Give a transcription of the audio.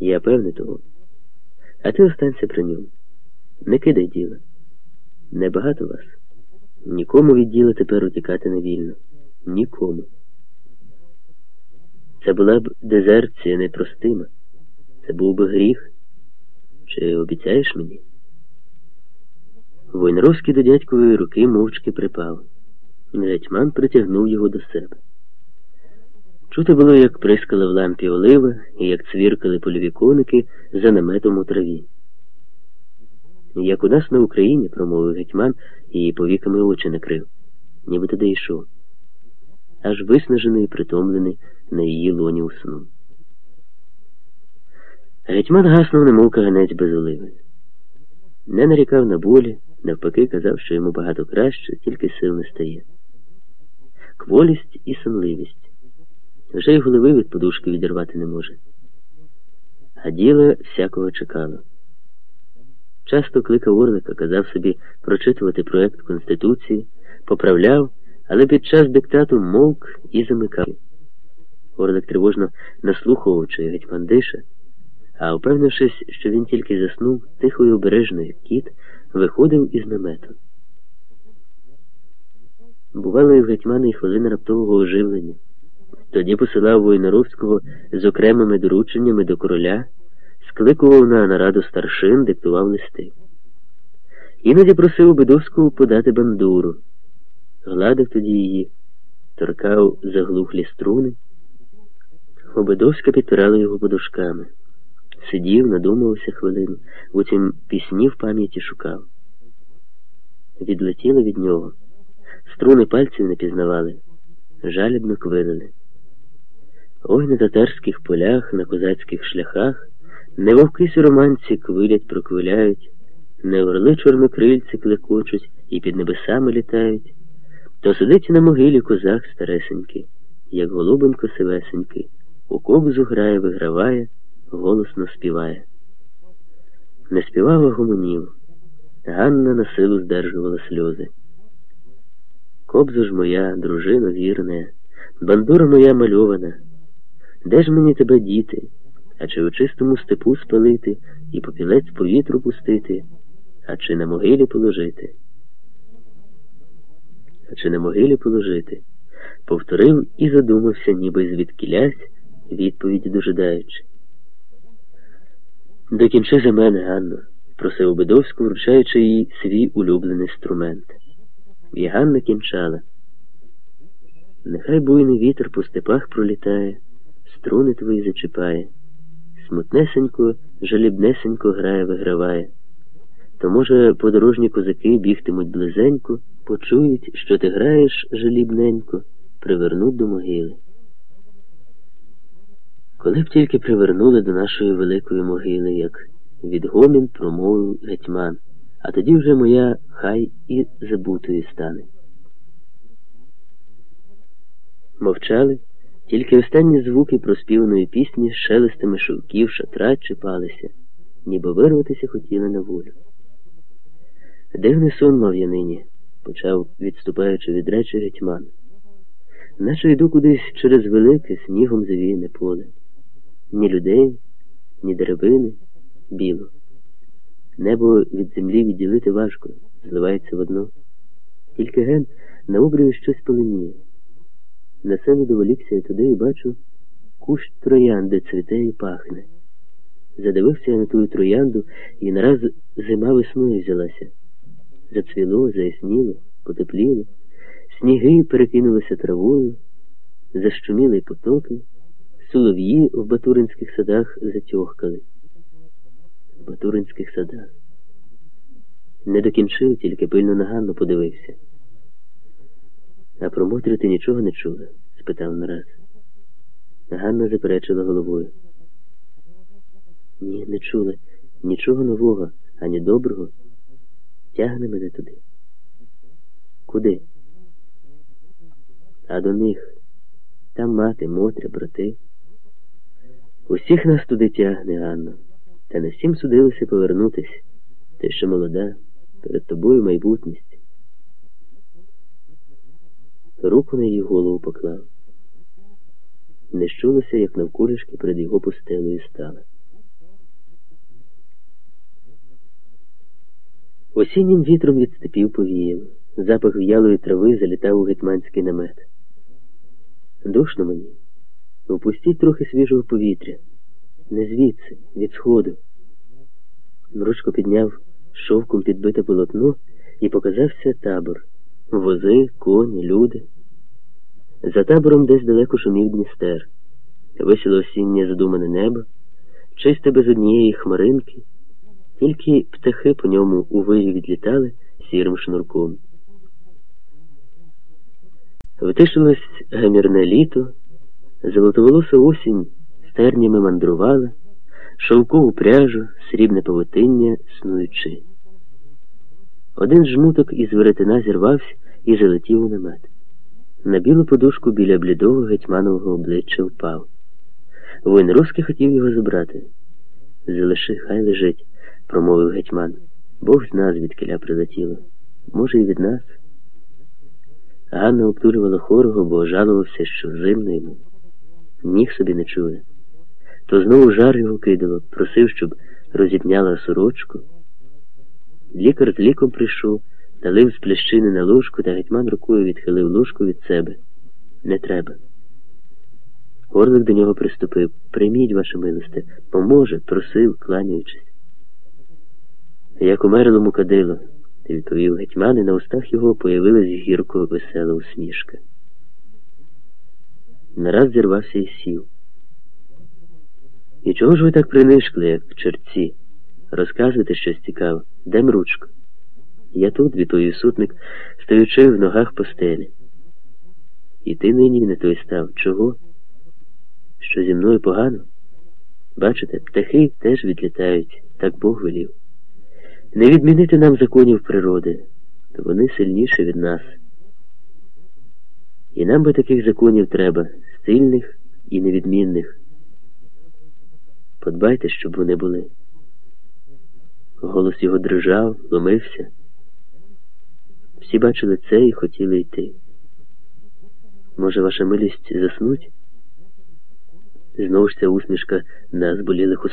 Я певний того. А ти останься при ньому. Не кидай діла. Небагато вас. Нікому від діла тепер утікати не вільно. Нікому. Це була б дезерція непростима. Це був би гріх. Чи обіцяєш мені? Войнаровський до дядькової руки мовчки припав. Гетьман притягнув його до себе. Чути було, як прискали в лампі олива і як цвіркали польові коники за наметом у траві. Як у нас на Україні, промовив гетьман і повіками очі накрив, ніби туди йшов, аж виснажений і притомлений на її лоні уснув. Гетьман гаснув, немов каганець без оливи. Не нарікав на болі, навпаки, казав, що йому багато краще, тільки сил не стає. Кволість і сонливість. Вже й голови від подушки відірвати не може. А діло всякого чекало. Часто кликав Орлика, казав собі прочитувати проект Конституції, поправляв, але під час диктату мовк і замикав. Орлик тривожно наслухав, чи гетьман дише, а впевнившись, що він тільки заснув, тихо і обережно, як кіт, виходив із намету. Бувало і в гетьмана і хвилини раптового оживлення. Тоді посилав Войнаровського з окремими дорученнями до короля, скликував на нараду старшин, диктував листи. Іноді просив Бедовського подати бандуру, гладив тоді її, торкав заглухлі струни. Обидовська підпирала його подушками. Сидів, надумався хвилину, потім пісні в пам'яті шукав. Відлетіли від нього, струни пальців не пізнавали, жалібно квилили. Ой на татарських полях, на козацьких шляхах, не вовки сіроманці квилять, проквиляють, не орли чорнокрильці клекочуть і під небесами літають, то сидить на могилі козак старесенький, як голубенько сивесенький, у кобзу грає, виграває, голосно співає. Не співав, гомонів. Ганна на силу здержувала сльози. Кобзу ж моя, дружино вірна, бандура моя мальована. Де ж мені тебе діти, а чи у чистому степу спалити і попілець повітру пустити, а чи на могилі положити? А чи на могилі положити? Повторив і задумався, ніби звідкілясь, відповіді дожидаючи. Докінчи за мене, Ганно, просив Бедовську, вручаючи їй свій улюблений інструмент. І Ганна кінчала. Нехай буйний вітер по степах пролітає струни твої зачіпає, смутнесенько, жалібнесенько грає, виграває. То, може, подорожні козаки бігтимуть близенько, почують, що ти граєш жалібненько, привернуть до могили. Коли б тільки привернули до нашої великої могили, як відгомін промовив гетьман, а тоді вже моя хай і забутою стане. Мовчали. Тільки останні звуки проспіваної пісні шелестами шовків шатра чіпалися, ніби вирватися хотіли на волю. Дивний сон мав я нині, почав, відступаючи від речі гетьман. Наче йду кудись через велике снігом завіяне поле. Ні людей, ні деревини, біло. Небо від землі відділити важко, зливається в одно. Тільки ген на обрію щось поленіє. На себе доволікся я туди і бачу кущ троянди цвіте і пахне. Задивився я на ту троянду і нараз зима весною взялася. Зацвіло, заясніло, потепліло, сніги перекинулися травою, защуміли потоки, солов'ї в батуринських садах затьохкали. В батуринських садах. Не докінчив, тільки пильно на Ганну подивився. А про Мотрю ти нічого не чула? спитав нараз. Ганна заперечила головою. Ні, не чула. Нічого нового, ані доброго. Тягне мене туди. Куди? А до них. Там мати, Мотря, брати. Усіх нас туди тягне, Ганно. Та не всім судилося повернутись. Ти ще молода, перед тобою майбутність руку на її голову поклав. Не щулося, як навколішки перед його пустелою стали. Осіннім вітром від степів повіяв, запах в'ялої трави залітав у гетьманський намет. Душно мені, впустіть трохи свіжого повітря, не звідси, від сходу. Мручко підняв шовком підбите полотно і показався табор. Вози, коні, люди. За табором десь далеко шумів Дністер. Висіло осіннє задумане небо, чисте без однієї хмаринки, тільки птахи по ньому у вирі відлітали сірим шнурком. Втишилось гамірне літо, золотоволоса осінь стернями мандрувала, шовкову пряжу, срібне павутиння снуючи. Один жмуток із веретена зірвався і залетів у намет. На білу подушку біля блідого гетьманового обличчя впав. Воїн хотів його забрати. Залиши, хай лежить, промовив гетьман. Бог зна, звідкиля прилетіло. Може, і від нас. Ганна обтурювала хорого, бо жалувався, що зимно йому. Ніг собі не чує. То знову жар його кидало, просив, щоб розіпняла сорочку. Лікар з ліком прийшов, налив з плещини на ложку, та гетьман рукою відхилив ложку від себе. Не треба. Горлик до нього приступив. Прийміть, ваше милосте, поможе, просив, кланяючись. Як умерлому кадило, відповів гетьман, і на устах його появилась гірко весела усмішка. Нараз зірвався і сів. І чого ж ви так принишкли, як черці? Розказуйте щось цікаве. Де мручко? Я тут, відповів сутник, стоючи в ногах постелі. І ти нині не той став. Чого? Що зі мною погано? Бачите, птахи теж відлітають, так Бог велів. Не відмінити нам законів природи, то вони сильніші від нас. І нам би таких законів треба, сильних і невідмінних. Подбайте, щоб вони були. Голос його дрижав, ломився. Всі бачили це і хотіли йти. Може, ваша милість заснуть? Знову ж ця усмішка на зболілих